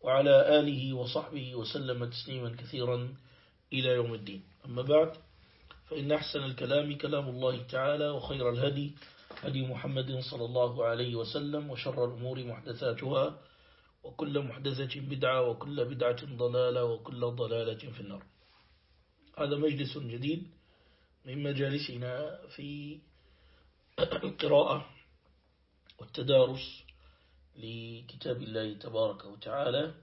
وعلى آله وصحبه وسلم تسليما كثيرا إلى يوم الدين. أما بعد فإن أحسن الكلام كلام الله تعالى وخير الهدي هدي محمد صلى الله عليه وسلم وشر الأمور محدثاتها وكل محدثة بدعة وكل بدعة ضلالة وكل ضلالة في النار. هذا مجلس جديد من مجالسنا في القراءة والتدارس لكتاب الله تبارك وتعالى.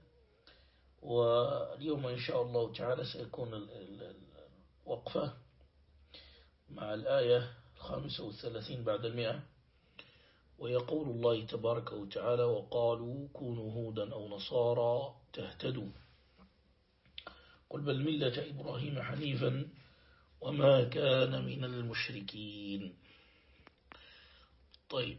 واليوم إن شاء الله تعالى سيكون الوقفة مع الآية الخامسة والثلاثين بعد المئة. ويقول الله تبارك وتعالى وقالوا كونوا هودا أو نصارى تهتدوا. قل بل ملة إبراهيم حنيفا وما كان من المشركين. طيب.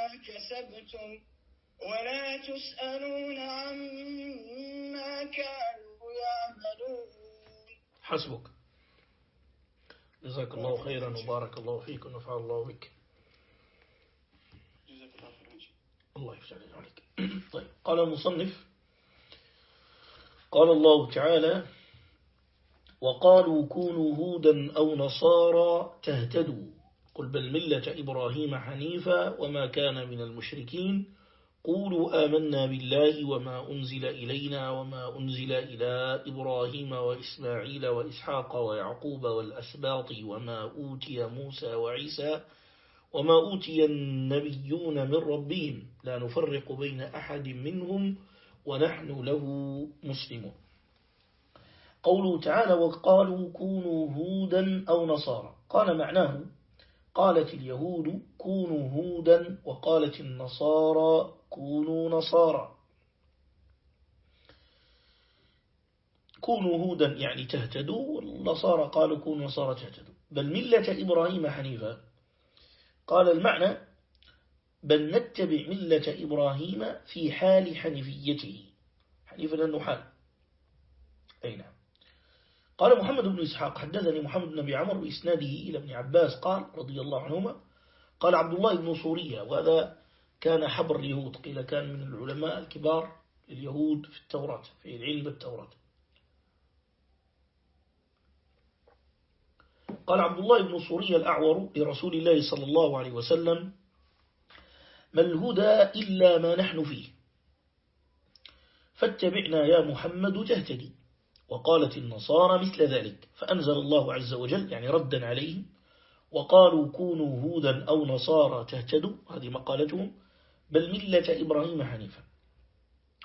ما كسبتم ولا تسألون عما كانوا يعملون. حسبك. جزاك الله خيرا وبارك الله فيك ونفع الله بك. الله يفتح عليك. طيب قال المصنف قال الله تعالى وقالوا كونوا هودا أو نصارى تهتدوا. قل بل ملة إبراهيم حنيفا وما كان من المشركين. قولوا آمنا بالله وما أنزل إلينا وما أنزل إلى إبراهيم وإسماعيل وإسحاق ويعقوب والأسباط وما أوتي موسى وعيسى وما أوتي النبيون من ربهم. لا نفرق بين أحد منهم ونحن له مسلمون. قوله تعالى وقالوا كونوا هودا أو نصارى. قال معناه قالت اليهود كونوا هودا وقالت النصارى كونوا نصارى. كونوا هودا يعني تهتدوا والنصارى قالوا كونوا نصارى تهتدوا. بل ملة إبراهيم حنيفا قال المعنى بل نتبع ملة إبراهيم في حال حنيفيته. لأنه حال. أي نعم. قال محمد بن إسحاق حدثني محمد بن أبي عمر بإسناده إلى ابن عباس قال رضي الله عنهما قال عبد الله بن صورية وهذا كان حبر اليهود قيل كان من العلماء الكبار اليهود في التوراة في العلم بالتوراة. قال عبد الله بن صورية الأعور لرسول الله صلى الله عليه وسلم ما الهدى إلا ما نحن فيه فاتبعنا يا محمد تهتدي وقالت النصارى مثل ذلك فأنزل الله عز وجل يعني ردا عليهم وقالوا كونوا هودا أو نصارى تهتدوا هذه مقالتهم بل ملة إبراهيم حنيفا.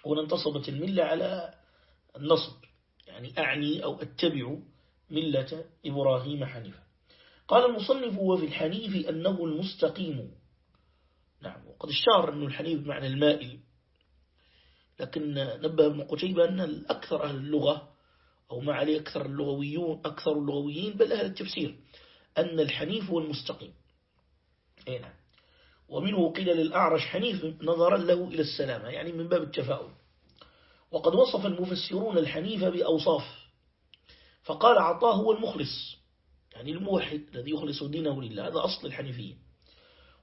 هنا انتصبت الملة على النصب يعني أعني أو أتبع ملة إبراهيم حنيفا. قال المصنف وفي الحنيف أنه المستقيم. نعم وقد اشتهر أن الحنيف بمعنى المائل لكن نبه ابن قتيبة أن الأكثر أهل اللغة أو ما عليه أكثر اللغويون أكثر اللغويين بل أهل التفسير أن الحنيف هو المستقيم. أي نعم. ومنه قيل للأعرج حنيف نظرا له إلى السلامة يعني من باب التفاؤل. وقد وصف المفسرون الحنيف بأوصاف فقال عطاه هو المخلص يعني الموحد الذي يخلص دينه لله هذا أصل الحنيفية.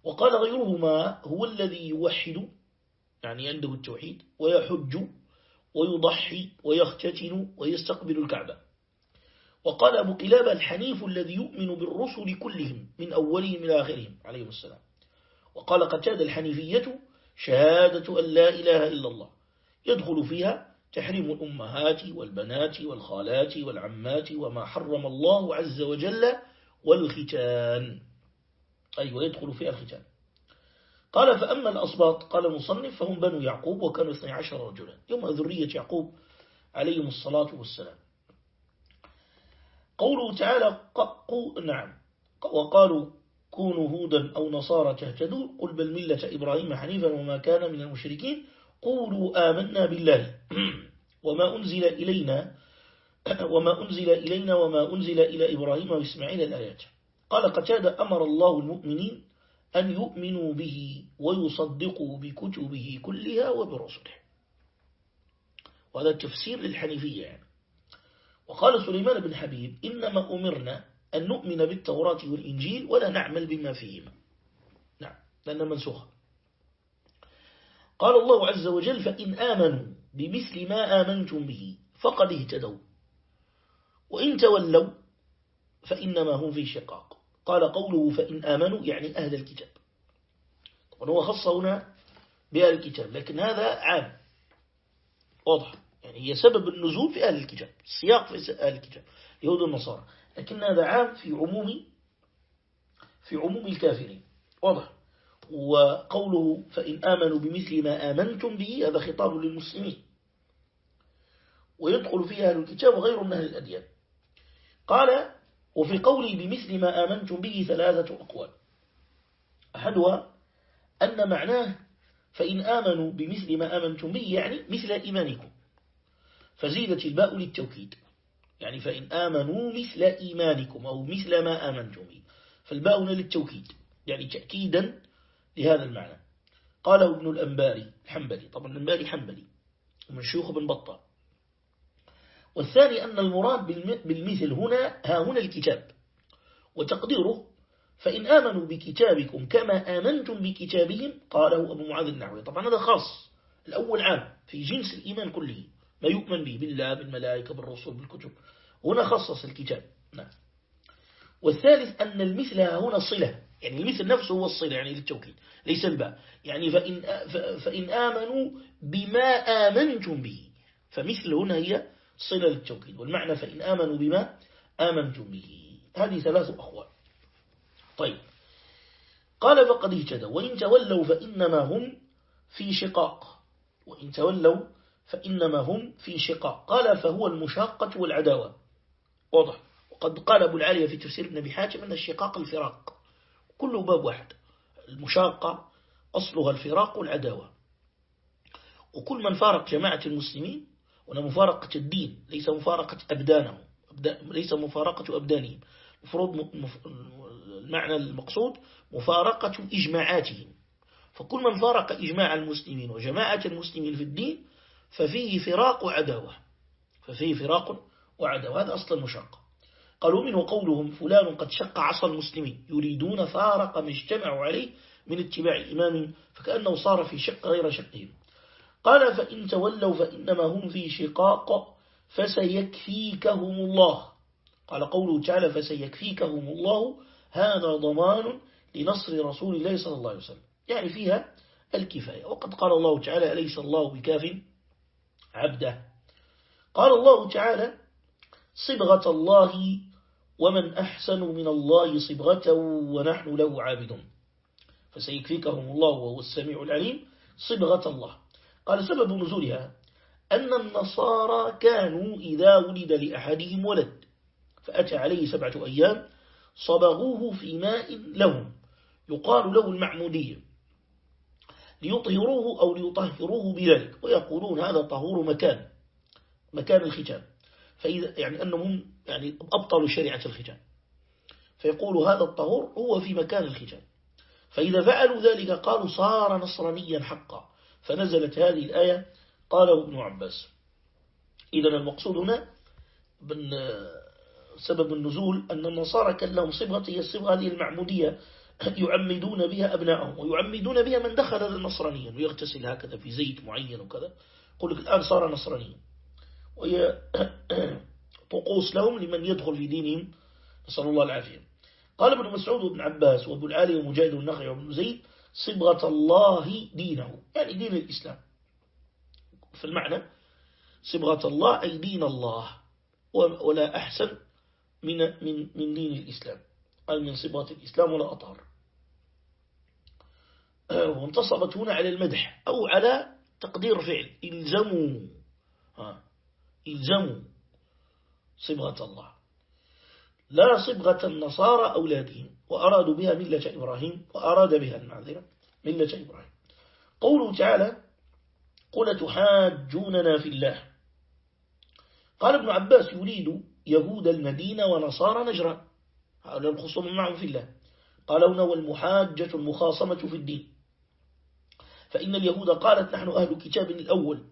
وقال غيرهما هو الذي يوحد يعني عنده التوحيد ويحج ويضحي ويختتن ويستقبل الكعبة. وقال أبو قلابة الحنيف الذي يؤمن بالرسل كلهم من أولهم إلى آخرهم عليهم السلام. وقال قتاد الحنيفية شهادة أن لا إله إلا الله. يدخل فيها تحريم الأمهات والبنات والخالات والعمات وما حرم الله عز وجل والختان. أي أيوة ويدخل فيها الختان. قال فأما الأصباط قال المصنف فهم بنو يعقوب وكانوا 12 رجلا. يوم ذرية يعقوب عليهم الصلاة والسلام. قوله تعالى قو نعم. وقالوا كونوا هودا أو نصارى تهتدوا قل بل ملة إبراهيم حنيفا وما كان من المشركين. قولوا آمنا بالله. وما أنزل إلينا وما أنزل إلينا وما أنزل إلى إبراهيم وإسماعيل الآيات. قال قتاد أمر الله المؤمنين أن يؤمنوا به ويصدقوا بكتبه كلها وبرسله. وهذا التفسير للحنيفية يعني. وقال سليمان بن حبيب إنما أمرنا أن نؤمن بالتوراة والإنجيل ولا نعمل بما فيهما. نعم لأنها منسوخة. قال الله عز وجل فإن آمنوا بمثل ما آمنتم به فقد اهتدوا. وإن تولوا فإنما هم في شقاق. قال قوله فإن آمنوا يعني أهل الكتاب. طبعا هو خص هنا بأهل الكتاب لكن هذا عام. واضح. يعني هي سبب النزول في أهل الكتاب السياق في أهل الكتاب يهود النصارى لكن هذا عام في عموم في عموم الكافرين. واضح. وقوله فإن آمنوا بمثل ما آمنتم به هذا خطاب للمسلمين. ويدخل فيها أهل الكتاب وغير من أهل الأديان. قال وفي قوله بمثل ما آمنتم به ثلاثة أقوال. أحدها أن معناه فإن آمنوا بمثل ما آمنتم به يعني مثل إيمانكم. فزيدت الباء للتوكيد. يعني فإن آمنوا مثل إيمانكم أو مثل ما آمنتم به. فالباء للتوكيد يعني تأكيدا لهذا المعنى. قاله ابن الأنباري الحنبلي طبعا الأنباري حنبلي ومن شيوخ بن بطة والثاني أن المراد بالمثل هنا ها هنا الكتاب. وتقديره فإن آمنوا بكتابكم كما آمنتم بكتابهم قاله أبو معاذ النحوي. طبعا هذا خاص الأول عام في جنس الإيمان كله ما يؤمن به بالله بالملائكة بالرسول بالكتب. هنا خصص الكتاب. نعم. والثالث أن المثل هنا صلة. يعني المثل نفسه هو الصلة يعني للتوكيد ليس الباء. يعني فإن, فإن آمنوا بما آمنتم به. فمثل هنا هي صلة للتوكيد والمعنى فإن آمنوا بما آمنتم به. هذه ثلاث أخوال طيب. قال فقد اهتدوا وإن تولوا فإنما هم في شقاق. وإن تولوا فإنما هم في شقاق. قال فهو المشاقة والعداوة. واضح. وقد قال أبو العالية في تفسير ابن حاتم أن الشقاق الفراق. كله باب واحد. المشاقة أصلها الفراق والعداوة. وكل من فارق جماعة المسلمين وأن مفارقة الدين ليس مفارقة أبدانهم. ليس مفارقة أبدانهم. المفروض المعنى المقصود مفارقة إجماعاتهم. فكل من فارق إجماع المسلمين وجماعة المسلمين في الدين ففيه فراق وعداوة. ففيه فراق وعداوة. هذا أصل المشاقة قالوا منه قولهم فلان قد شق عصى المسلمين يريدون فارق ما اجتمعوا عليه من اتباع إمام فكأنه صار في شق غير شقهم. قال فإن تولوا فإنما هم في شقاق فسيكفيكهم الله. قال قوله تعالى فسيكفيكهم الله هذا ضمان لنصر رسول الله صلى الله عليه وسلم. يعني فيها الكفاية. وقد قال الله تعالى أليس الله بكاف عبده؟ قال الله تعالى صبغة الله ومن أحسن من الله صبغة ونحن له عابدون. فسيكفيكهم الله وهو السميع العليم صبغة الله. قال سبب نزولها أن النصارى كانوا إذا ولد لأحدهم ولد فأتى عليه سبعة أيام صبغوه في ماء لهم يقال له المعمودية ليطهروه أو ليطهروه بذلك ويقولون هذا طهور مكان مكان الختان فإذا يعني أنهم يعني أبطلوا شريعة الختان فيقول هذا الطهور هو في مكان الختان فإذا فعلوا ذلك قالوا صار نصرانيا حقا. فنزلت هذه الآية قاله ابن عباس. إذا المقصود هنا سبب النزول أن النصارى كان لهم صبغة هي الصبغة هذه المعمودية يعمدون بها أبنائهم ويعمدون بها من دخل النصرانية ويغتسل هكذا في زيت معين وكذا. يقول لك الآن صار نصرانيا وهي طقوس لهم لمن يدخل في دينهم. نسأل الله العافية. قال ابن مسعود وابن عباس وابو العالي ومجاهد النخعي وابن زيد صبغة الله دينه. يعني دين الإسلام. في المعنى صبغة الله أي دين الله. ولا أحسن من من من دين الإسلام. أي من صبغة الإسلام ولا أطهر. وانتصبت هنا على المدح أو على تقدير فعل. إلزموا. ها إلزموا صبغة الله. لا صبغة النصارى أولادهم وأرادوا بها ملة إبراهيم وأراد بها المعذرة ملة إبراهيم. قوله تعالى قل تحاجوننا في الله. قال ابن عباس يريد يهود المدينة ونصارى نجران هؤلاء الخصوم معهم في الله. قال هنا والمحاجة المخاصمة في الدين. فإن اليهود قالت نحن أهل كتاب الأول.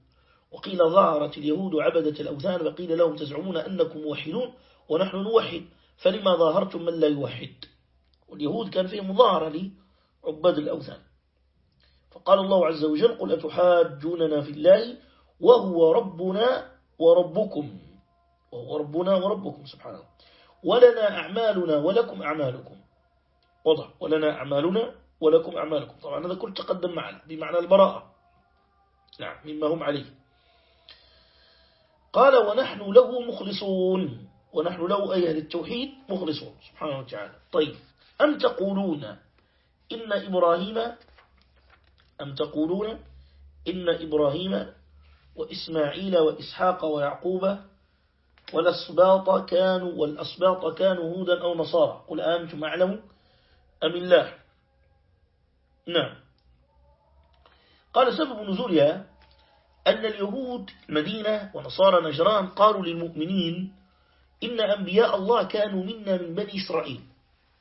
وقيل ظهرت اليهود عبدة الأوثان. وقيل لهم تزعمون أنكم موحدون ونحن نوحد. فلما ظاهرتم من لا يوحد؟ واليهود كان فيهم مظاهرة لعباد الأوثان. فقال الله عز وجل قل أتحاجوننا في الله وهو ربنا وربكم. وهو ربنا وربكم سبحانه. ولنا أعمالنا ولكم أعمالكم. وضع ولنا أعمالنا ولكم أعمالكم. طبعا هذا كل تقدم معنا بمعنى البراءة. نعم مما هم عليه. قال ونحن له مخلصون. ونحن له أي أهل التوحيد مخلصون سبحانه وتعالى. طيب. أم تقولون إن إبراهيم أم تقولون إن إبراهيم وإسماعيل وإسحاق ويعقوب والأسباط كانوا والأسباط كانوا هودا أو نصارى؟ قل أنتم أعلموا أم الله؟ نعم. قال سبب نزولها أن اليهود مدينة ونصارى نجران قالوا للمؤمنين إن أنبياء الله كانوا منا من بني إسرائيل.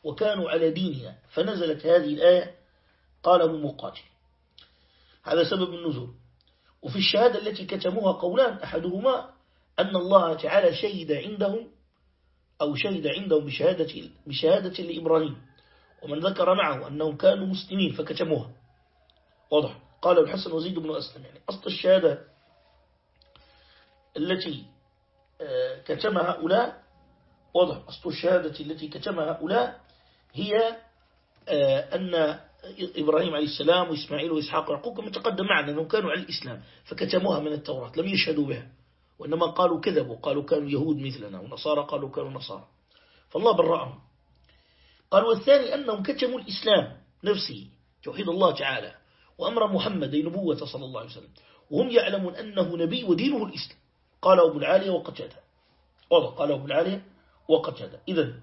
وكانوا على ديننا فنزلت هذه الآية قاله مقاتل. هذا سبب النزول. وفي الشهادة التي كتموها قولان أحدهما أن الله تعالى شهد عندهم أو شهد عندهم بشهادة, بشهادة لإبراهيم. ومن ذكر معه أنهم كانوا مسلمين فكتموها. واضح. قال الحسن وزيد بن أسلم. يعني أصل الشهادة التي آه، كتمها هؤلاء واضح. أصل الشهادة التي كتمها هؤلاء هي آه، أن إبراهيم عليه السلام وإسماعيل وإسحاق ويعقوب كما تقدم معنا أنهم كانوا على الإسلام فكتموها من التوراة لم يشهدوا بها وإنما قالوا كذبوا قالوا كانوا يهود مثلنا ونصارى قالوا كانوا نصارى. فالله برأهم. قال والثاني أنهم كتموا الإسلام نفسه توحيد الله تعالى وأمر محمد نبوة صلى الله عليه وسلم وهم يعلمون أنه نبي ودينه الإسلام. قال أبو العالية وقتادة. والله قال أبو العالية وقتادة. إذن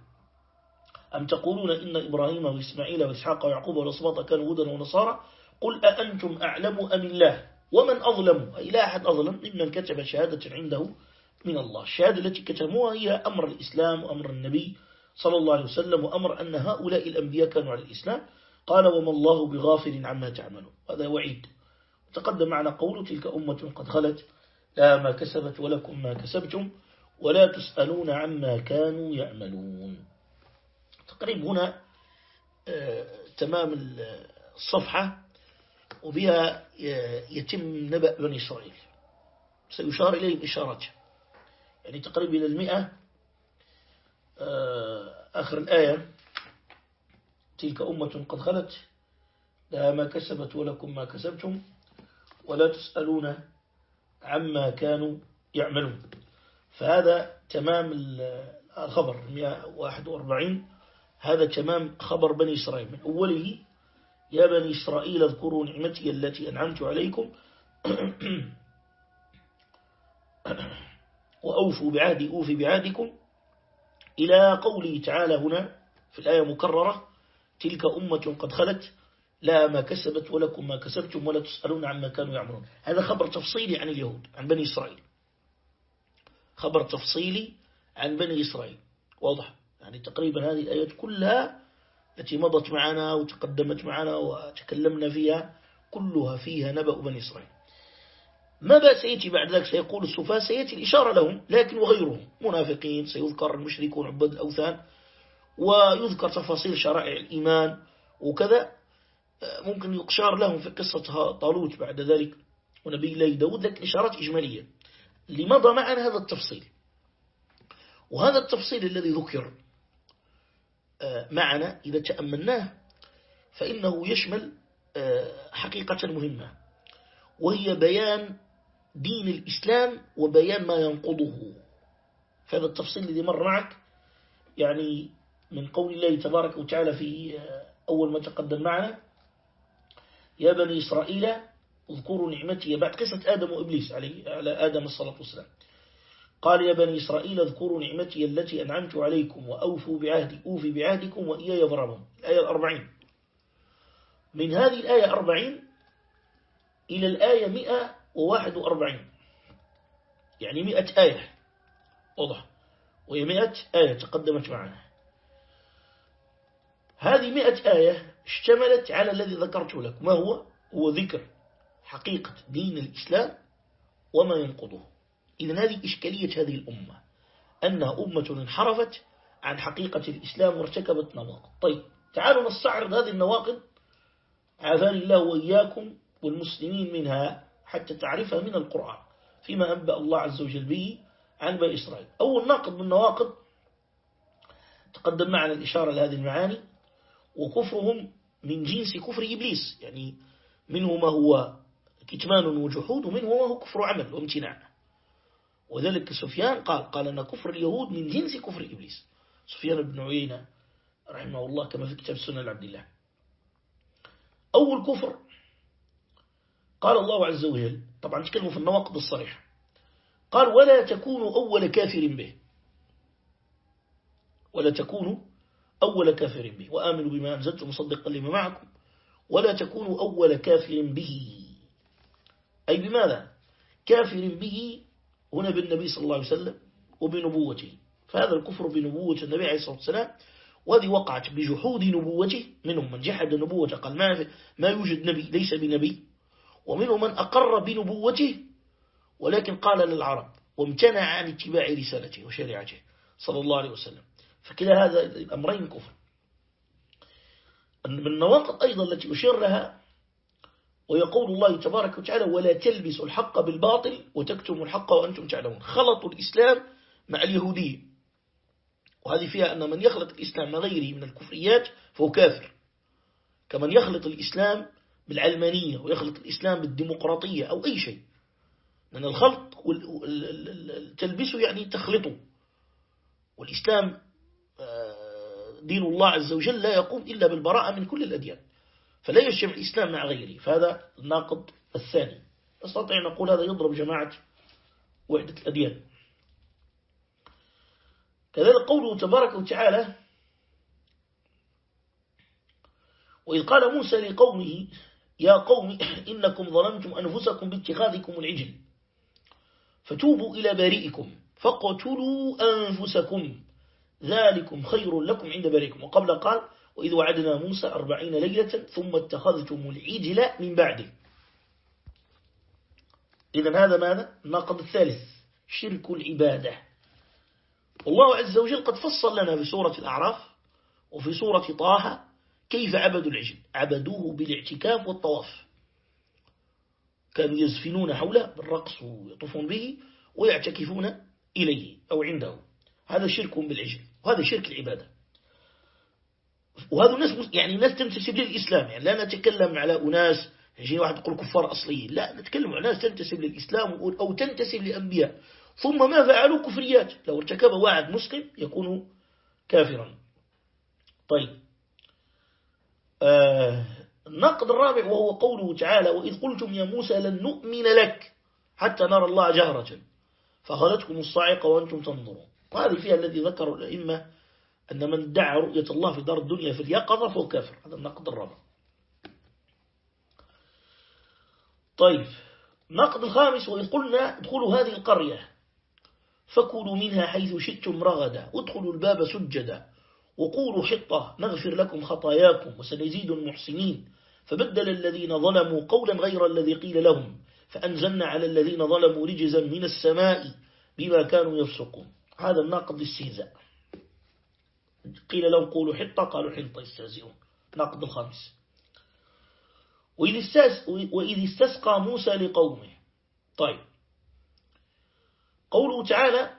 أم تقولون إن إبراهيم وإسماعيل وإسحاق ويعقوب والأصباط كانوا هودا ونصارى؟ قل أأنتم أعلم أم الله؟ ومن أظلم؟ أي لا أحد أظلم ممن كتب شهادة عنده من الله. الشهادة التي كتبوها هي أمر الإسلام وأمر النبي صلى الله عليه وسلم وأمر أن هؤلاء الأنبياء كانوا على الإسلام. قال وما الله بغافل عما تعملون. هذا وعيد. تقدم معنا قول تلك أمة قد خلت لا ما كسبت ولكم ما كسبتم ولا تسألون عما كانوا يعملون. تقريب هنا آه، تمام الصفحة وبها يتم نبأ بني إسرائيل. سيشار إليه بإشارات يعني تقريبا إلى المئة آه، آخر الآية. تلك أمة قد خلت لها ما كسبت ولكم ما كسبتم ولا تسألون عما كانوا يعملون. فهذا تمام الخبر 141 هذا تمام خبر بني إسرائيل. من أوله يا بني إسرائيل اذكروا نعمتي التي أنعمت عليكم. وأوفوا بعهدي أوفي بعهدكم. إلى قوله تعالى هنا في الآية مكررة تلك أمة قد خلت لا ما كسبت ولكم ما كسبتم ولا تسألون عما كانوا يعملون. هذا خبر تفصيلي عن اليهود عن بني إسرائيل. خبر تفصيلي عن بني إسرائيل. واضح؟ يعني تقريبا هذه الآيات كلها التي مضت معنا وتقدمت معنا وتكلمنا فيها كلها فيها نبأ بني إسرائيل. ماذا سيأتي بعد ذلك؟ سيقول السفاة سيأتي الإشارة لهم لكن وغيرهم منافقين سيذكر المشركون عباد الأوثان ويذكر تفاصيل شرائع الإيمان وكذا. ممكن يقشار لهم في قصة طالوت بعد ذلك ونبي الله داود لكن إشارات إجمالية. لمضى معنا هذا التفصيل؟ وهذا التفصيل الذي ذكر معنا إذا تأملناه فإنه يشمل آه، حقيقة مهمة وهي بيان دين الإسلام وبيان ما ينقضه. فهذا التفصيل الذي مر معك يعني من قول الله تبارك وتعالى في آه، أول ما تقدم معنا يا بني إسرائيل اذكروا نعمتي. بعد قصة آدم وإبليس على آدم الصلاة والسلام. قال يا بني إسرائيل اذكروا نعمتي التي أنعمت عليكم وأوفوا بعهدي أوفي بعهدكم وإياي يضربون الآية الأربعين. من هذه الآية أربعين إلى الآية مئة وواحد وأربعين. يعني مئة آية. واضح؟ وهي مئة آية تقدمت معنا. هذه مئة آية اشتملت على الذي ذكرته لك. ما هو؟ هو ذكر حقيقة دين الإسلام وما ينقضه. إذن هذه إشكالية هذه الأمة أنها أمة انحرفت عن حقيقة الإسلام وارتكبت نواقض. طيب تعالوا نستعرض هذه النواقض. عافاني الله وإياكم والمسلمين منها حتى تعرفها من القرآن فيما أنبأ الله عز وجل به عن بني إسرائيل. أول ناقض من النواقض تقدم معنا الإشارة لهذه المعاني وكفرهم من جنس كفر إبليس يعني منه ما هو كتمان وجحود ومنه ما هو كفر عمل وامتناع. وذلك سفيان قال قال أن كفر اليهود من جنس كفر إبليس. سفيان بن عيينة رحمه الله كما في كتاب سنة لعبد الله. أول كفر قال الله عز وجل طبعا تكلموا في النواقض الصريحة. قال ولا تكونوا أول كافر به. ولا تكونوا أول كافر به. وآمنوا بما أنزلت مصدقا لما معكم. ولا تكونوا أول كافر به. أي بماذا؟ كافر به هنا بالنبي صلى الله عليه وسلم وبنبوته. فهذا الكفر بنبوة النبي عليه الصلاة والسلام وهذه وقعت بجحود نبوته. منهم من جحد نبوته قال ما, ما يوجد نبي ليس بنبي. ومنهم من أقر بنبوته ولكن قال للعرب وامتنع عن اتباع رسالته وشريعته صلى الله عليه وسلم. فكلا هذا الأمرين كفر. من النواقض أيضا التي أشير لها ويقول الله تبارك وتعالى ولا تلبسوا الحق بالباطل وتكتموا الحق وأنتم تعلمون. خلطوا الإسلام مع اليهودية. وهذه فيها أن من يخلط الإسلام مع غيره من الكفريات فهو كافر. كمن يخلط الإسلام بالعلمانية ويخلط الإسلام بالديمقراطية أو أي شيء. لأن الخلط تلبسه يعني تخلطه. والإسلام آه، دين الله عز وجل لا يقوم إلا بالبراءة من كل الأديان. فلا يجتمع الإسلام مع غيره فهذا الناقض الثاني. نستطيع نقول هذا يضرب جماعة وحدة الأديان. كذلك قوله تبارك وتعالى وإذ قال موسى لقومه يا قوم إنكم ظلمتم أنفسكم باتخاذكم العجل فتوبوا إلى بارئكم فاقتلوا أنفسكم ذلكم خير لكم عند بارئكم. وقبل قال وإذ وعدنا موسى أربعين ليلة ثم اتخذتم العجل من بعده. إذا هذا ماذا؟ الناقض الثالث شرك العبادة. والله عز وجل قد فصل لنا في سورة الأعراف وفي سورة طه كيف عبدوا العجل. عبدوه بالاعتكاف والطواف. كانوا يزفنون حوله بالرقص ويطوفون به ويعتكفون إليه أو عنده. هذا شرك بالعجل وهذا شرك العبادة. وهذا الناس يعني الناس تنتسب للإسلام يعني لا نتكلم على أناس يجي واحد يقول كفار أصليين لا نتكلم عن ناس تنتسب للإسلام أو تنتسب لأنبياء ثم ما فعلوا كفريات؟ لو ارتكب واحد مسلم يكون كافرا. طيب. آه النقد الرابع وهو قوله تعالى وإذ قلتم يا موسى لن نؤمن لك حتى نرى الله جهرة. فأخذتكم الصاعقة وأنتم تنظرون. وهذه فيها الذي ذكر الأئمة أن من دعا رؤية الله في دار الدنيا في اليقظة فهو كافر. هذا النقد الرابع طيب نقد الخامس وإذ قلنا ادخلوا هذه القرية فكلوا منها حيث شئتم رغدا ادخلوا الباب سجدا وقولوا حطة نغفر لكم خطاياكم وسنزيد المحسنين. فبدل الذين ظلموا قولا غير الذي قيل لهم فأنزلنا على الذين ظلموا رجزا من السماء بما كانوا يفسقون. هذا الناقض للسيزاء قيل لهم قولوا حطة قالوا حنطة يستهزئون ناقض الخامس وإذ استسقى موسى لقومه. طيب. قوله تعالى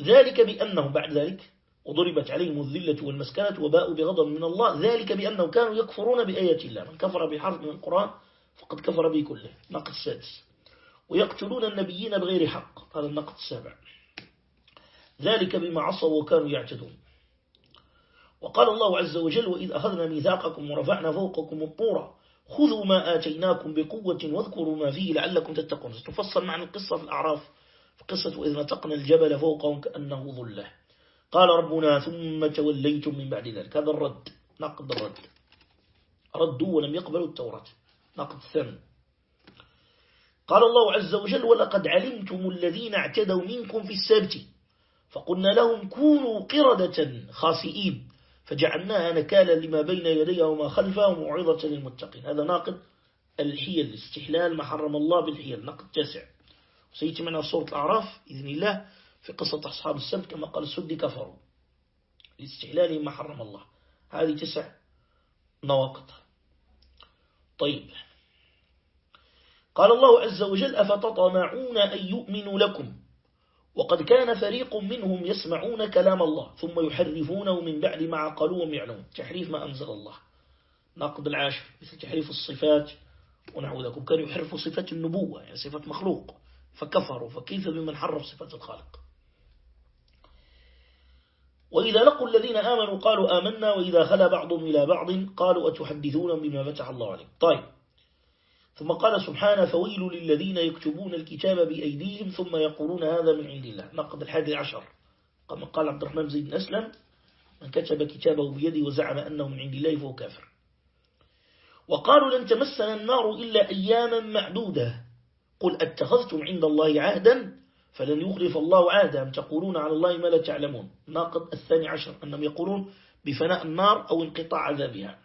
ذلك بأنهم بعد ذلك وضربت عليهم الذلة والمسكنة وباءوا بغضب من الله. ذلك بأنهم كانوا يكفرون بآيات الله. من كفر بحرف من القرآن فقد كفر به كله. نقد السادس. ويقتلون النبيين بغير حق. هذا النقد السابع. ذلك بما عصوا وكانوا يعتدون. وقال الله عز وجل وإذ أخذنا ميثاقكم ورفعنا فوقكم الطور خذوا ما آتيناكم بقوة واذكروا ما فيه لعلكم تتقون. ستفصل معنا القصة في الأعراف في قصة وإذ نتقنا الجبل فوقهم كأنه ظلة. قال ربنا ثم توليتم من بعد ذلك. هذا الرد نقد الرد. ردوا ولم يقبلوا التوراة نقد الثمن قال الله عز وجل ولقد علمتم الذين اعتدوا منكم في السبت فقلنا لهم كونوا قردة خاسئين. فجعلناها نكالا لما بين يديها وما خلفها وموعظة للمتقين. هذا ناقد الحيل استحلال ما حرم الله بالحيل نقد تاسع وسيتم معنا صورة الأعراف بإذن الله في قصة أصحاب السبت كما قال السد كفروا. لاستحلال ما حرم الله. هذه تسع نواقض. طيب. قال الله عز وجل أفتطمعون أن يؤمنوا لكم؟ وقد كان فريق منهم يسمعون كلام الله ثم يحرفونه من بعد ما عقلوهم يعلمون. تحريف ما أنزل الله. ناقض العاشر مثل تحريف الصفات. ونحو ذلك كانوا يحرفوا صفة النبوة يعني صفة مخلوق. فكفروا فكيف بمن حرف صفة الخالق؟ وإذا لقوا الذين آمنوا قالوا آمنا وإذا خلا بعضهم إلى بعض قالوا أتحدثون بما فتح الله عليكم؟ طيب ثم قال سبحانه فويل للذين يكتبون الكتاب بأيديهم ثم يقولون هذا من عند الله. نقد الحادي عشر. كما قال عبد الرحمن زيد بن أسلم من كتب كتابه بيده وزعم أنه من عند الله فهو كافر. وقالوا لن تمسنا النار إلا أياما معدودة. قل أتخذتم عند الله عهدا؟ فلن يخلف الله عهدا. تقولون على الله ما لا تعلمون؟ ناقض الثاني عشر أنهم يقولون بفناء النار أو انقطاع عذابها.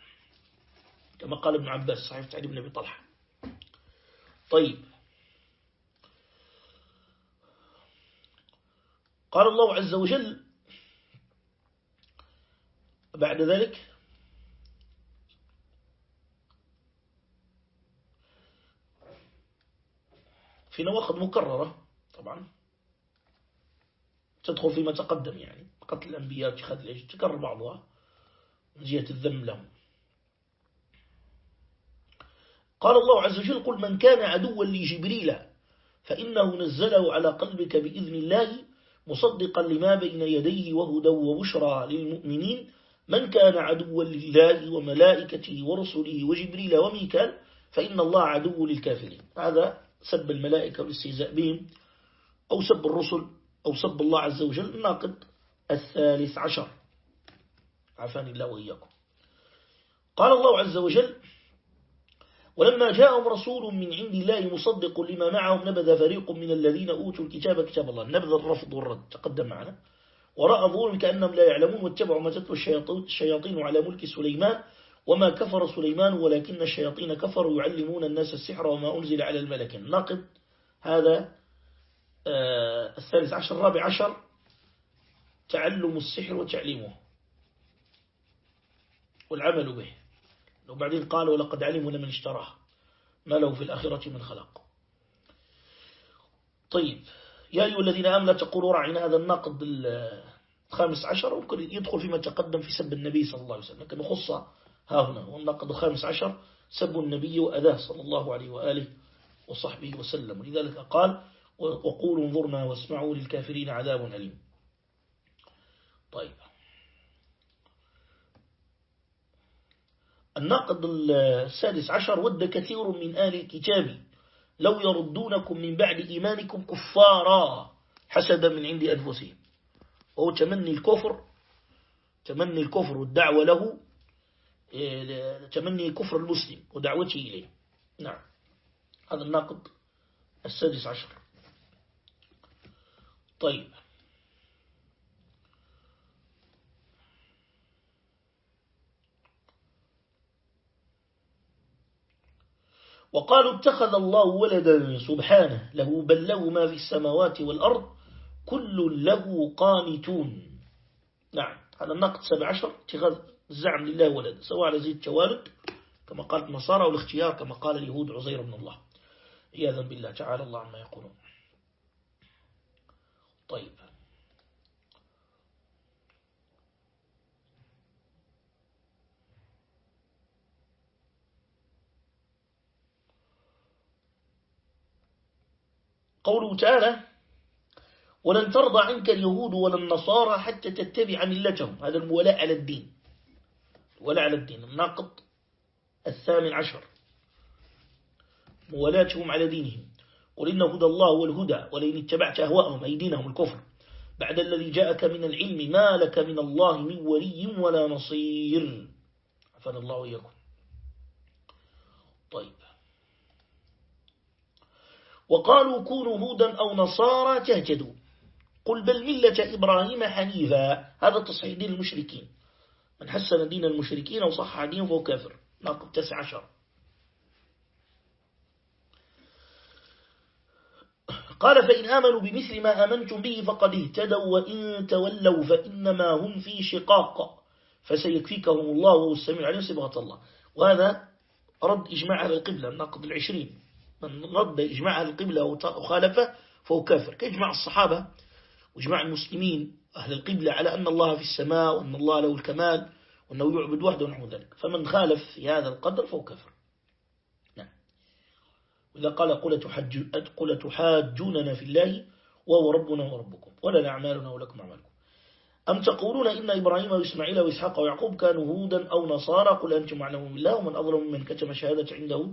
كما قال ابن عباس صحيح تعليم بن أبي طلحة. طيب. قال الله عز وجل بعد ذلك في نواقض مكررة طبعا. تدخل فيما تقدم يعني. قتل الأنبياء تكرر بعضها. من جهة الذم لهم. قال الله عز وجل قل من كان عدوا لجبريل فإنه نزله على قلبك بإذن الله مصدقا لما بين يديه وهدى وبشرى للمؤمنين من كان عدوا لله وملائكته ورسله وجبريل وميكال فإن الله عدو للكافرين. هذا سب الملائكة والاستهزاء بهم أو سب الرسل أو سب الله عز وجل. الناقد الثالث عشر. عفاني الله وإياكم. قال الله عز وجل ولما جاءهم رسول من عند الله مصدق لما معهم نبذ فريق من الذين أوتوا الكتاب كتاب الله. نبذ الرفض والرد. تقدم معنا. ورأى ظهور كأنهم لا يعلمون واتبعوا ما تتلو الشياطين على ملك سليمان وما كفر سليمان ولكن الشياطين كفروا يعلمون الناس السحر وما أنزل على الملك. الناقد هذا آه، الثالث عشر الرابع عشر تعلم السحر وتعليمه والعمل به. وبعدين قال ولقد علموا لمن اشتراه ما له في الآخرة من خلق. طيب يا أيها الذين آمنوا تقولوا رعنا هذا الناقد الخامس عشر. ممكن يدخل فيما تقدم في سب النبي صلى الله عليه وسلم لكن خص ها هنا. والناقد الخامس عشر سب النبي وأذاه صلى الله عليه وآله وصحبه وسلم. ولذلك قال وقولوا انظرنا واسمعوا للكافرين عذاب أليم. طيب. الناقد السادس عشر ود كثير من آل الكتاب. لو يردونكم من بعد إيمانكم كفارا حسدا من عند أنفسهم. وهو تمني الكفر تمني الكفر والدعوة له إيه، تمني كفر المسلم ودعوته إليه. نعم. هذا الناقد السادس عشر. طيب. وقالوا اتخذ الله ولدا سبحانه له بل له ما في السماوات والأرض كل له قانتون. نعم هذا النقد سبع عشر اتخاذ الزعم لله ولد سواء على زيد توالد كما قالت النصارى والاختيار كما قال اليهود عزير بن الله. عياذا بالله تعالى الله عما يقولون. طيب. قوله تعالى ولن ترضى عنك اليهود ولا النصارى حتى تتبع ملتهم. هذا المولاء على الدين. ولا على الدين. الناقض الثامن عشر. موالاتهم على دينهم. قل إن هدى الله هو الهدى ولئن اتبعت أهواءهم أي دينهم الكفر. بعد الذي جاءك من العلم ما لك من الله من ولي ولا نصير. عفنا الله وإياكم. طيب. وقالوا كونوا هودا أو نصارى تهتدوا قل بل ملة إبراهيم حنيفا. هذا تصحيح دين المشركين. من حسن دين المشركين وصح دين فهو كافر. ناقب تسع عشر. قال فإن آمنوا بمثل ما آمنتم به فقد اهتدوا وإن تولوا فإنما هم في شقاق. فسيكفيكهم الله وهو السميع العليم. صبغة الله. وهذا رد إجماع أهل القبلة الناقض العشرين. من رد إجماع القبلة وخالفه فهو كافر. كإجماع الصحابة وإجماع المسلمين أهل القبلة على أن الله في السماء وأن الله له الكمال وأنه يعبد وحده ونحو ذلك. فمن خالف في هذا القدر فهو كافر. نعم. وإذا قال قل, تحج تحاجوننا في الله وهو ربنا وربكم ولا أعمالنا ولكم أعمالكم. أم تقولون إن إبراهيم وإسماعيل وإسحاق ويعقوب كانوا هودا أو نصارى؟ قل أنتم معلمون بالله ومن أظلم من كتم شهادة عنده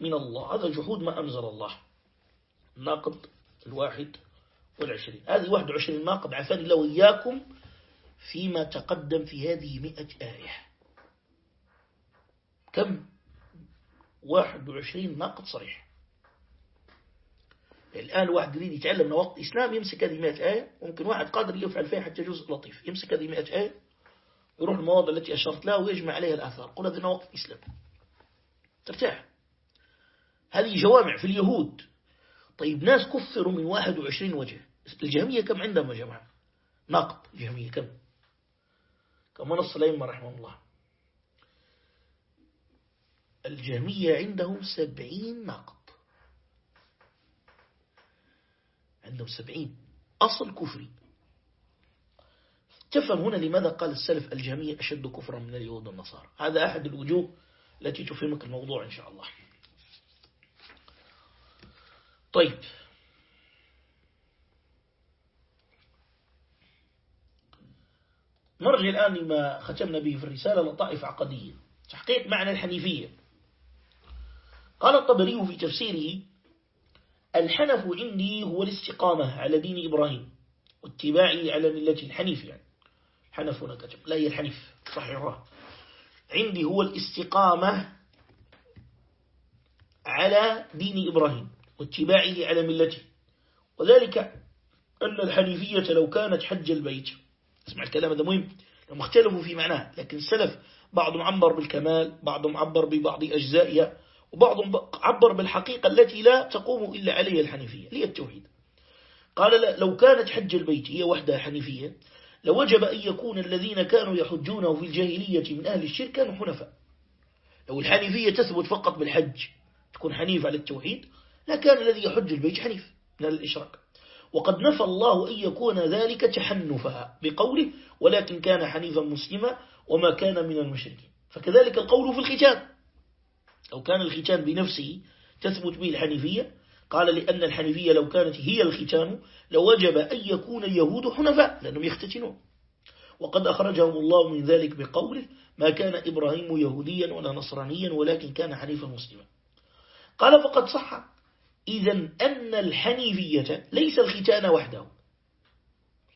من الله. هذا جحود ما أنزل الله. الناقض الواحد والعشرين. هذه واحد وعشرين ناقض. عفاني الله وإياكم فيما تقدم في هذه مئة آية. كم؟ واحد وعشرين ناقض صريح. الآن واحد يريد يتعلم من وقت إسلام يمسك هذه مئة آية. ممكن واحد قادر يفعل فيها حتى جزء لطيف. يمسك هذه مئة آية يروح المواضع التي أشرت لها ويجمع عليها الآثار. قل هذا وقت إسلام ترتاح. هذه جوامع في اليهود. طيب ناس كفروا من 21 وجه. الجهمية كم عندهم يا جماعة؟ ناقض الجهمية كم؟ كما نص الأئمة رحمه الله. الجهمية عندهم سبعين ناقض عندهم سبعين. أصل كفري. تفهم هنا لماذا قال السلف الجهمية أشد كفرا من اليهود والنصارى. هذا أحد الوجوه التي تفهمك الموضوع إن شاء الله. طيب. نرجع الآن لما ختمنا به في الرسالة لطائف عقدية. تحقيق معنى الحنيفية. قال الطبري في تفسيره الحنف عندي هو الاستقامة على دين إبراهيم واتباعه على ملة الحنيف يعني. حنف هنا كتب لا هي الحنيف صحيح عندي هو الاستقامة على دين إبراهيم. واتباعه على ملته. وذلك أن الحنيفية لو كانت حج البيت. اسمع الكلام هذا مهم. لما اختلفوا في معناه. لكن السلف بعضهم عبر بالكمال بعضهم عبر ببعض أجزائها وبعضهم عبر بالحقيقة التي لا تقوم إلا عليها الحنيفية هي التوحيد. قال لو كانت حج البيت هي وحدها حنيفية لوجب أن يكون الذين كانوا يحجونه في الجاهلية من أهل الشرك كانوا حنفاء. لو الحنيفية تثبت فقط بالحج تكون حنيف على التوحيد لا كان الذي يحج البيت حنيف من الإشراك. وقد نفى الله أن يكون ذلك تحنفا بقوله ولكن كان حنيفا مسلما وما كان من المشركين. فكذلك القول في الختان. لو كان الختان بنفسه تثبت به الحنيفية قال لأن الحنيفية لو كانت هي الختان لوجب أن يكون اليهود حنفاء لأنهم يختتنون. وقد أخرجهم الله من ذلك بقوله ما كان إبراهيم يهوديا ولا نصرانيا ولكن كان حنيفا مسلما. قال فقد صح. إذا أن الحنيفية ليس الختان وحده.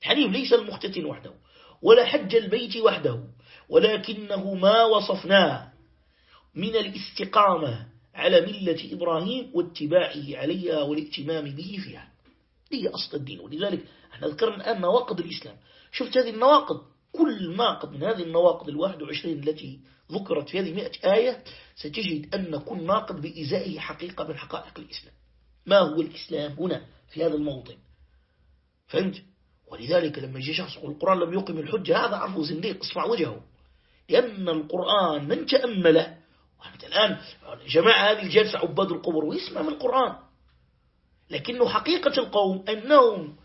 الحنيف ليس المختتن وحده ولا حج البيت وحده ولكنه ما وصفناه من الاستقامة على ملة إبراهيم واتباعه عليها والاتمام به فيها. هي أصل الدين ولذلك إحنا ذكرنا الآن نواقض الإسلام. شفت هذه النواقض؟ كل ناقض من هذه النواقض الواحد وعشرين التي ذكرت في هذه مئة آية ستجد أن كل ناقض بإزائه حقيقة من حقائق الإسلام. ما هو الإسلام هنا في هذا الموطن؟ فهمت؟ ولذلك لما يجي شخص يقول القرآن لم يقم الحجة هذا عرفه زنديق اصفع وجهه. لأن القرآن من تأمله وأنت الآن جماعة هذه الجلسة عباد القبر ويسمع من القرآن. لكنه حقيقة القوم أنهم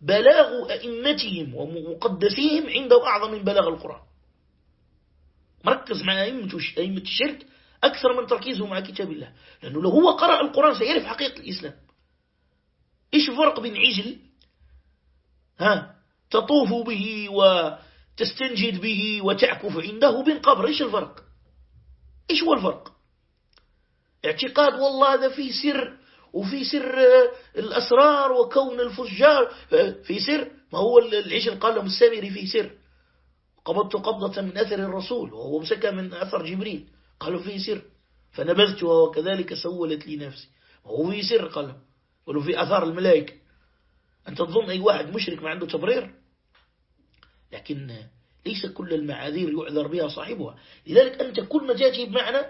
بلاغ أئمتهم ومقدسيهم عنده أعظم من بلاغ القرآن. مركز مع أئمة الشرك أكثر من تركيزه مع كتاب الله. لأنه لو هو قرأ القرآن سيعرف حقيقة الإسلام. إيش الفرق بين عجل ها تطوف به وتستنجد به وتعكف عنده وبين قبر؟ إيش الفرق؟ إيش هو الفرق؟ اعتقاد والله هذا فيه سر وفي سر الأسرار وكون الفجار في سر. ما هو العجل قال لهم السامري فيه سر. قبضت قبضة من أثر الرسول وهو مسكى من أثر جبريل. قالوا فيه سر. فنبذتها وكذلك سولت لي نفسي. وهو فيه سر قالوا ولو في أثار الملائكة. أنت تظن أي واحد مشرك ما عنده تبرير. لكن ليس كل المعاذير يعذر بها صاحبها. لذلك أنت كل ما تأتي بمعنى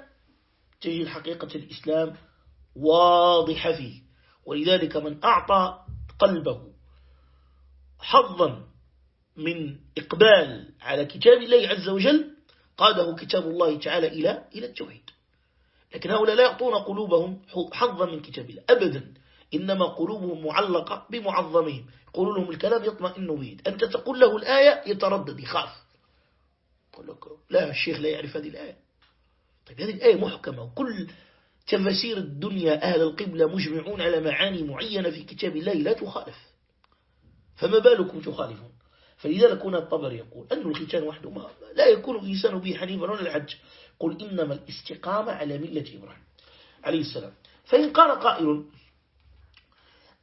تجد حقيقة الإسلام واضحة فيه. ولذلك من أعطى قلبه حظا من إقبال على كتاب الله عز وجل قاده كتاب الله تعالى إلى إلى التوحيد. لكن هؤلاء لا يعطون قلوبهم حظا من كتاب الله. أبدا. إنما قلوبهم معلقة بمعظمهم. يقولون لهم الكلام يطمئن به. أنت تقول له الآية يتردد. يخاف يقول لك لا الشيخ لا يعرف هذه الآية. طيب هذه الآية محكمة. وكل تفسير الدنيا أهل القبلة مجمعون على معاني معينة في كتاب الله لا تخالف. فما بالكم تخالفون؟ فلذلك هنا الطبر يقول أن الختان وحده ما لا يكون الإنسان به حنيفا ولا الحج. قل إنما الاستقامة على ملة إبراهيم عليه السلام. فإن قال قائل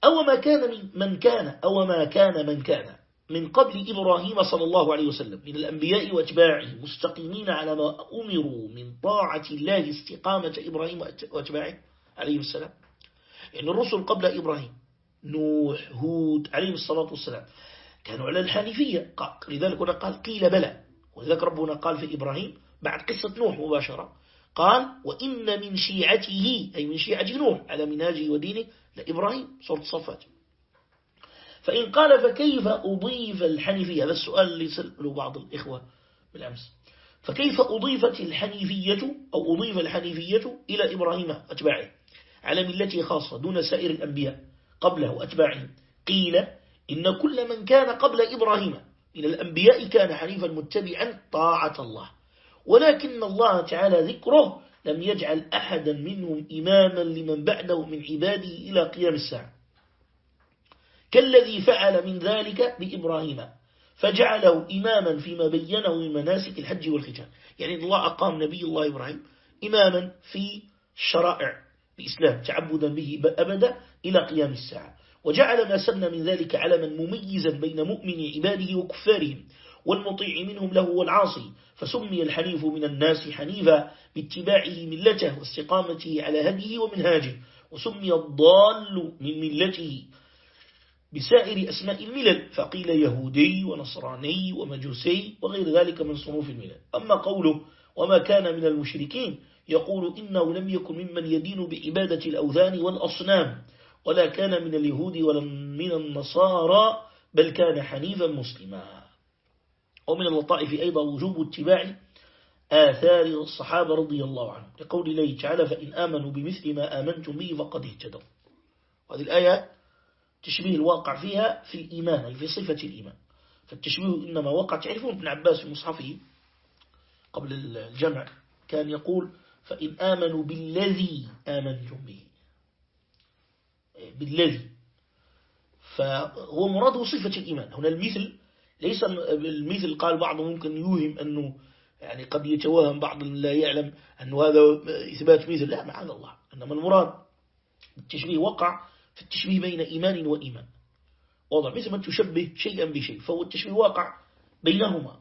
أو ما كان من كان أو ما كان من كان من قبل إبراهيم صلى الله عليه وسلم من الأنبياء وأتباعه مستقيمين على ما أمروا من طاعة الله استقامة إبراهيم وأتباعه عليه السلام. يعني الرسل قبل إبراهيم نوح هود عليه الصلاة والسلام. كانوا على الحنيفية. لذلك هنا قال قيل بلى. ولذلك ربنا قال في إبراهيم بعد قصة نوح مباشرة. قال وإن من شيعته أي من شيعة نوح على مناجه ودينه لإبراهيم. صورة صفات فإن قال فكيف أضيف الحنيفية؟ هذا السؤال اللي سأله بعض الإخوة بالأمس. فكيف أضيفت الحنيفية أو أضيف الحنيفية إلى إبراهيم أتباعه؟ على ملته خاصة دون سائر الأنبياء قبله أتباعه قيل إن كل من كان قبل إبراهيم من الأنبياء كان حنيفا متبعا طاعة الله. ولكن الله تعالى ذكره لم يجعل أحدا منهم إماما لمن بعده من عباده إلى قيام الساعة. كالذي فعل من ذلك بإبراهيم فجعله إماما فيما بينه من مناسك الحج والختان يعني الله أقام نبي الله إبراهيم إماما في الشرائع الإسلام تعبدا به أبدا إلى قيام الساعة. وجعل ما سن من ذلك علما مميزا بين مؤمن عباده وكفارهم والمطيع منهم له والعاصي فسمي الحنيف من الناس حنيفا باتباعه ملته واستقامته على هديه ومنهاجه وسمي الضال من ملته بسائر أسماء الملل فقيل يهودي ونصراني ومجوسي وغير ذلك من صنوف الملل. أما قوله وما كان من المشركين يقول إنه لم يكن ممن يدين بعبادة الأوثان والأصنام. ولا كان من اليهود ولا من النصارى بل كان حنيفا مسلما. ومن اللطائف أيضا وجوب اتباع آثار الصحابة رضي الله عنهم. لقول الله تعالى فإن آمنوا بمثل ما آمنتم به فقد اهتدوا. وهذه الآية تشبيه الواقع فيها في الإيمان في صفة الإيمان. فالتشبيه إنما وقع تعرفون ابن عباس في مصحفه قبل الجمع كان يقول فإن آمنوا بالذي آمنتم به. بالذي فهو مراده صفة الإيمان. هنا المثل ليس المثل قال بعض ممكن يوهم أنه يعني قد يتوهم بعض لا يعلم أن هذا إثبات مثل. لا معاذ الله. إنما المراد التشبيه وقع في التشبيه بين إيمان وإيمان. واضح. مثل ما تشبه شيئا بشيء فهو التشبيه واقع بينهما.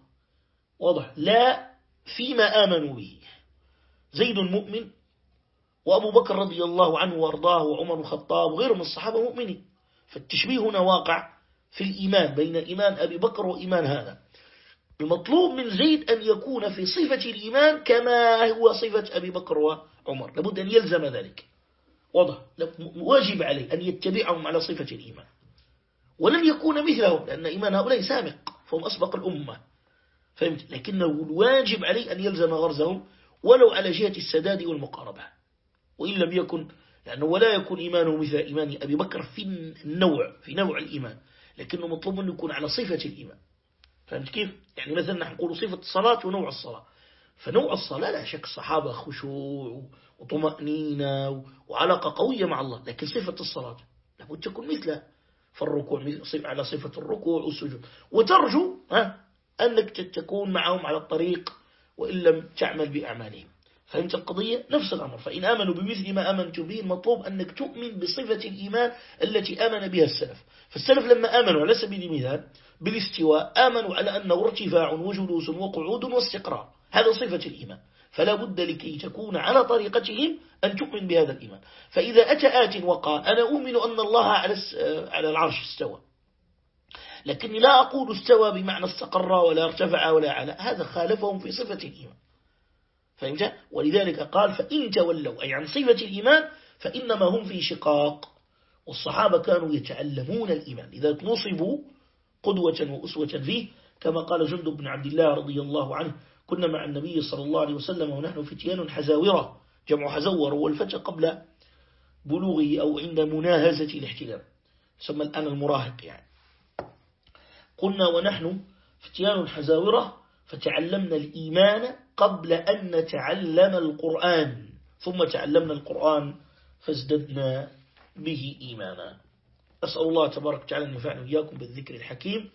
واضح. لا فيما آمنوا به. زيد مؤمن وأبو بكر رضي الله عنه وأرضاه وعمر الخطاب وغيرهم من الصحابة مؤمنين. فالتشبيه هنا واقع في الإيمان بين إيمان أبي بكر وإيمان هذا. المطلوب من زيد أن يكون في صفة الإيمان كما هو صفة أبي بكر وعمر. لابد أن يلزم ذلك. واضح. واجب عليه أن يتبعهم على صفة الإيمان. ولن يكون مثلهم لأن إيمان هؤلاء سابق فهم أسبق الأمة. فهمت؟ لكنه الواجب عليه أن يلزم غرزهم ولو على جهة السداد والمقاربة. وإن لم يكن لأنه ولا يكون إيمانه مثل إيمان أبي بكر في النوع في نوع الإيمان لكنه مطلوب أن يكون على صفة الإيمان. فهمت كيف؟ يعني مثلا نحن نقول صفة الصلاة ونوع الصلاة. فنوع الصلاة لا شك الصحابة خشوع وطمأنينة وعلاقة قوية مع الله لكن صفة الصلاة لابد تكون مثلها. فالركوع على صفة الركوع والسجود. وترجو ها أنك تكون معهم على الطريق وإن لم تعمل بأعمالهم. فهمت القضية؟ نفس الأمر. فإن آمنوا بمثل ما آمنت به المطلوب أنك تؤمن بصفة الإيمان التي آمن بها السلف. فالسلف لما آمنوا على سبيل المثال بالاستواء آمنوا على أنه ارتفاع وجلوس وقعود واستقرار. هذا صفة الإيمان. فلا بد لكي تكون على طريقتهم أن تؤمن بهذا الإيمان. فإذا أتى آت وقال أنا أؤمن أن الله على العرش استوى. لكني لا أقول استوى بمعنى استقر ولا ارتفع ولا على هذا خالفهم في صفة الإيمان. فهمت؟ ولذلك قال فإن تولوا أي عن صفة الإيمان فإنما هم في شقاق. والصحابة كانوا يتعلمون الإيمان. إذا نصبوا قدوة وأسوة فيه كما قال جند بن عبد الله رضي الله عنه كنا مع النبي صلى الله عليه وسلم ونحن فتيان حزاورة. جمع حزور هو الفتى قبل بلوغه أو عند مناهزة الاحتلام سمى الآن المراهق يعني. قلنا ونحن فتيان حزاورة فتعلمنا الإيمان قبل أن نتعلم القرآن. ثم تعلمنا القرآن فازددنا به إيمانا. أسأل الله تبارك وتعالى أن يفعل إياكم بالذكر الحكيم.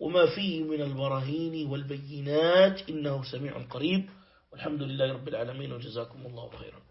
وما فيه من البراهين والبينات إنه سميع قريب. والحمد لله رب العالمين وجزاكم الله خيرا.